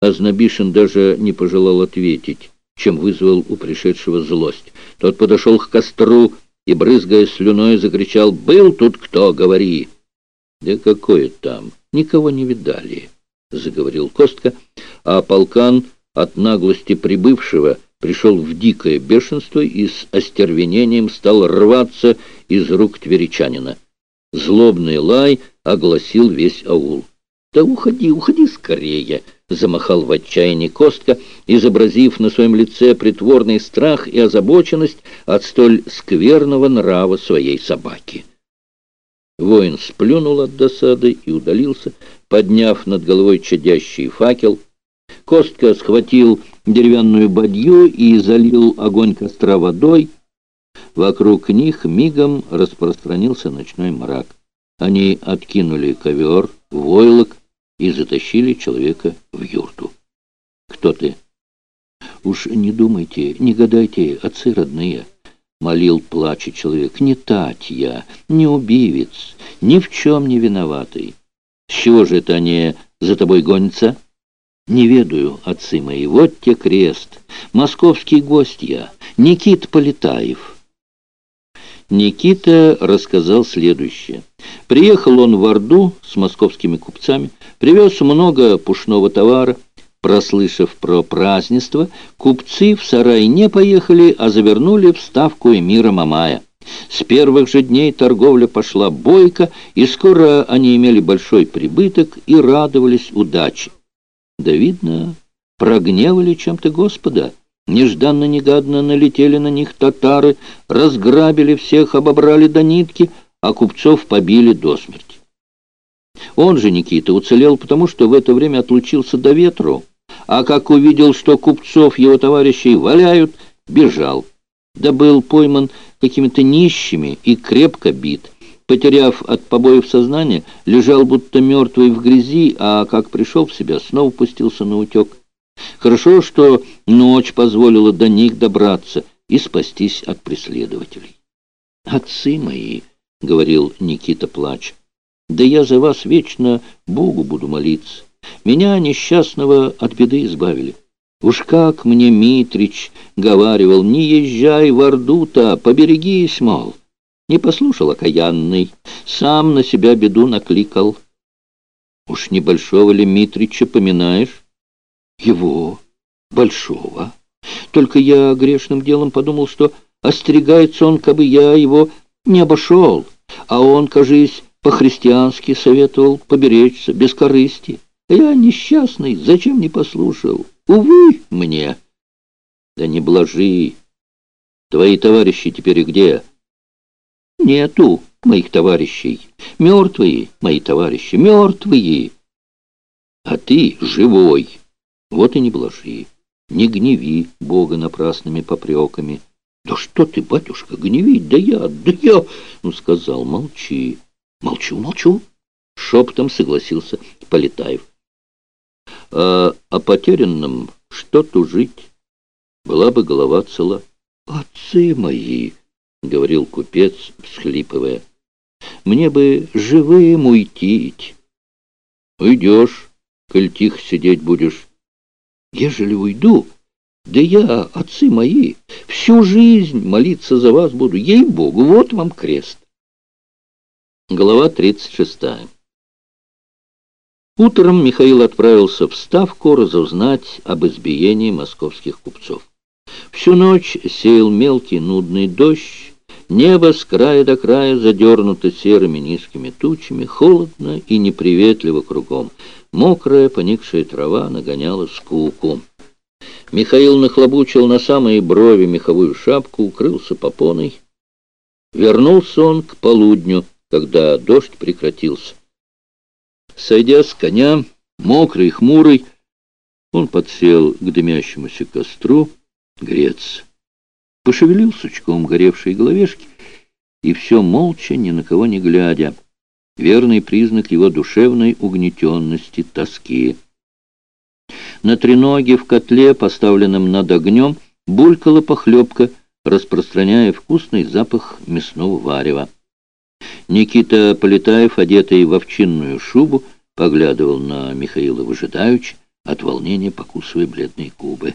Азнабишин даже не пожелал ответить, чем вызвал у пришедшего злость. Тот подошел к костру и, брызгая слюной, закричал «Был тут кто, говори!» «Да какое там? Никого не видали!» — заговорил Костка, а полкан от наглости прибывшего пришел в дикое бешенство и с остервенением стал рваться из рук тверичанина. Злобный лай огласил весь аул. «Да уходи, уходи скорее!» — замахал в отчаянии Костка, изобразив на своем лице притворный страх и озабоченность от столь скверного нрава своей собаки. Воин сплюнул от досады и удалился, подняв над головой чадящий факел. Костка схватил деревянную бадью и залил огонь костра водой. Вокруг них мигом распространился ночной мрак. Они откинули ковер, войлок, и затащили человека в юрту. «Кто ты?» «Уж не думайте, не гадайте, отцы родные», — молил плача человек. «Не тать я, не убивец, ни в чем не виноватый. С чего же это они за тобой гонятся?» «Не ведаю, отцы мои, вот те крест, московский гость я, Никит Полетаев». Никита рассказал следующее. Приехал он в Орду с московскими купцами, привез много пушного товара. Прослышав про празднество, купцы в сарай не поехали, а завернули в ставку эмира Мамая. С первых же дней торговля пошла бойко, и скоро они имели большой прибыток и радовались удаче. Да, видно, прогневали чем-то Господа. Нежданно-негаданно налетели на них татары, разграбили всех, обобрали до нитки, а купцов побили до смерти. Он же, Никита, уцелел, потому что в это время отлучился до ветру, а как увидел, что купцов его товарищей валяют, бежал. Да был пойман какими-то нищими и крепко бит. Потеряв от побоев сознание, лежал будто мертвый в грязи, а как пришел в себя, снова пустился на утек. Хорошо, что ночь позволила до них добраться и спастись от преследователей. «Отцы мои!» — говорил Никита, плач. «Да я за вас вечно Богу буду молиться. Меня, несчастного, от беды избавили. Уж как мне Митрич говаривал, не езжай в Орду-то, поберегись, мол. Не послушал окаянный, сам на себя беду накликал. Уж небольшого ли Митрича поминаешь? Его, большого. Только я грешным делом подумал, что остерегается он, кабы я его не обошел, а он, кажись, по-христиански советовал поберечься, без корысти. Я несчастный, зачем не послушал? Увы мне! Да не блажи! Твои товарищи теперь где? Нету моих товарищей. Мертвые мои товарищи, мертвые. А ты живой. Вот и не блажи. Не гневи Бога напрасными попреками. «Да что ты, батюшка, гневить? Да я, да я...» Ну, сказал, молчи. «Молчу, молчу!» Шепотом согласился Полетаев. «А о потерянном что тужить? Была бы голова цела». «Отцы мои!» — говорил купец, всхлипывая. «Мне бы живым уйти. «Уйдешь, коль тихо сидеть будешь». «Ежели уйду...» Да я, отцы мои, всю жизнь молиться за вас буду. Ей-богу, вот вам крест. Глава 36. Утром Михаил отправился в Ставку разузнать об избиении московских купцов. Всю ночь сеял мелкий нудный дождь, небо с края до края задернуто серыми низкими тучами, холодно и неприветливо кругом. Мокрая поникшая трава нагоняла скуку. Михаил нахлобучил на самые брови меховую шапку, укрылся попоной. Вернулся он к полудню, когда дождь прекратился. Сойдя с коня, мокрый, хмурый, он подсел к дымящемуся костру грец. Пошевелил сучком горевшей головешки, и все молча, ни на кого не глядя. Верный признак его душевной угнетенности, тоски. На треноге в котле, поставленном над огнем, булькала похлебка, распространяя вкусный запах мясного варева. Никита Полетаев, одетый в овчинную шубу, поглядывал на Михаила выжидаючи, от волнения покусывая бледные губы.